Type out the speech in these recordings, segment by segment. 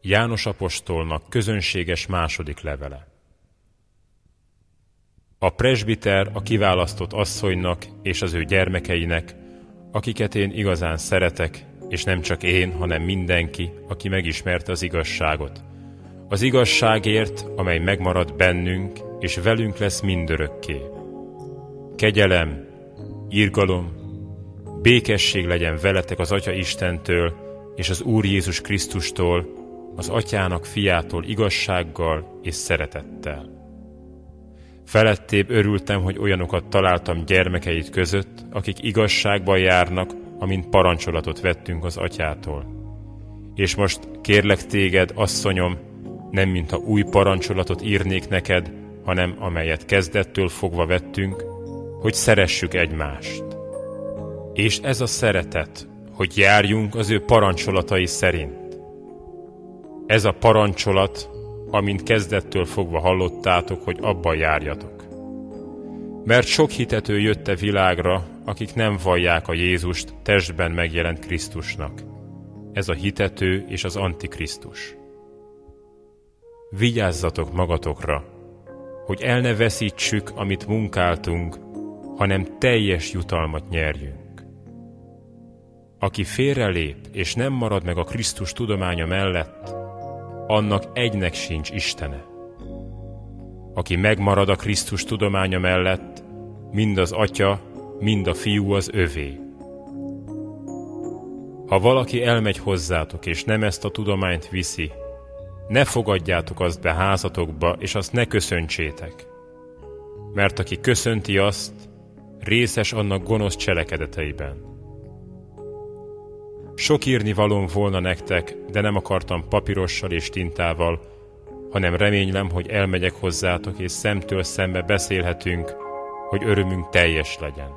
János apostolnak közönséges második levele. A presbiter a kiválasztott asszonynak és az ő gyermekeinek, akiket én igazán szeretek, és nem csak én, hanem mindenki, aki megismerte az igazságot. Az igazságért, amely megmarad bennünk, és velünk lesz mindörökké. Kegyelem, írgalom, békesség legyen veletek az Atya Istentől és az Úr Jézus Krisztustól, az Atyának fiától igazsággal és szeretettel. Felettébb örültem, hogy olyanokat találtam gyermekeit között, akik igazságban járnak, amint parancsolatot vettünk az atyától. És most kérlek téged, asszonyom, nem mintha új parancsolatot írnék neked, hanem amelyet kezdettől fogva vettünk, hogy szeressük egymást. És ez a szeretet, hogy járjunk az ő parancsolatai szerint. Ez a parancsolat, amint kezdettől fogva hallottátok, hogy abban járjatok. Mert sok hitető jött a világra, akik nem vallják a Jézust testben megjelent Krisztusnak. Ez a hitető és az Antikrisztus. Vigyázzatok magatokra, hogy el ne veszítsük, amit munkáltunk, hanem teljes jutalmat nyerjünk. Aki félrelép és nem marad meg a Krisztus tudománya mellett, annak egynek sincs Istene. Aki megmarad a Krisztus tudománya mellett, mind az Atya, mind a Fiú az övé. Ha valaki elmegy hozzátok, és nem ezt a tudományt viszi, ne fogadjátok azt be házatokba, és azt ne köszöntsétek. Mert aki köszönti azt, részes annak gonosz cselekedeteiben. Sok írni valóm volna nektek, de nem akartam papírossal és tintával, hanem reménylem, hogy elmegyek hozzátok, és szemtől szembe beszélhetünk, hogy örömünk teljes legyen.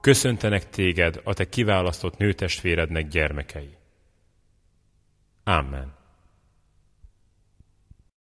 Köszöntenek téged a te kiválasztott nőtestvérednek gyermekei. Amen.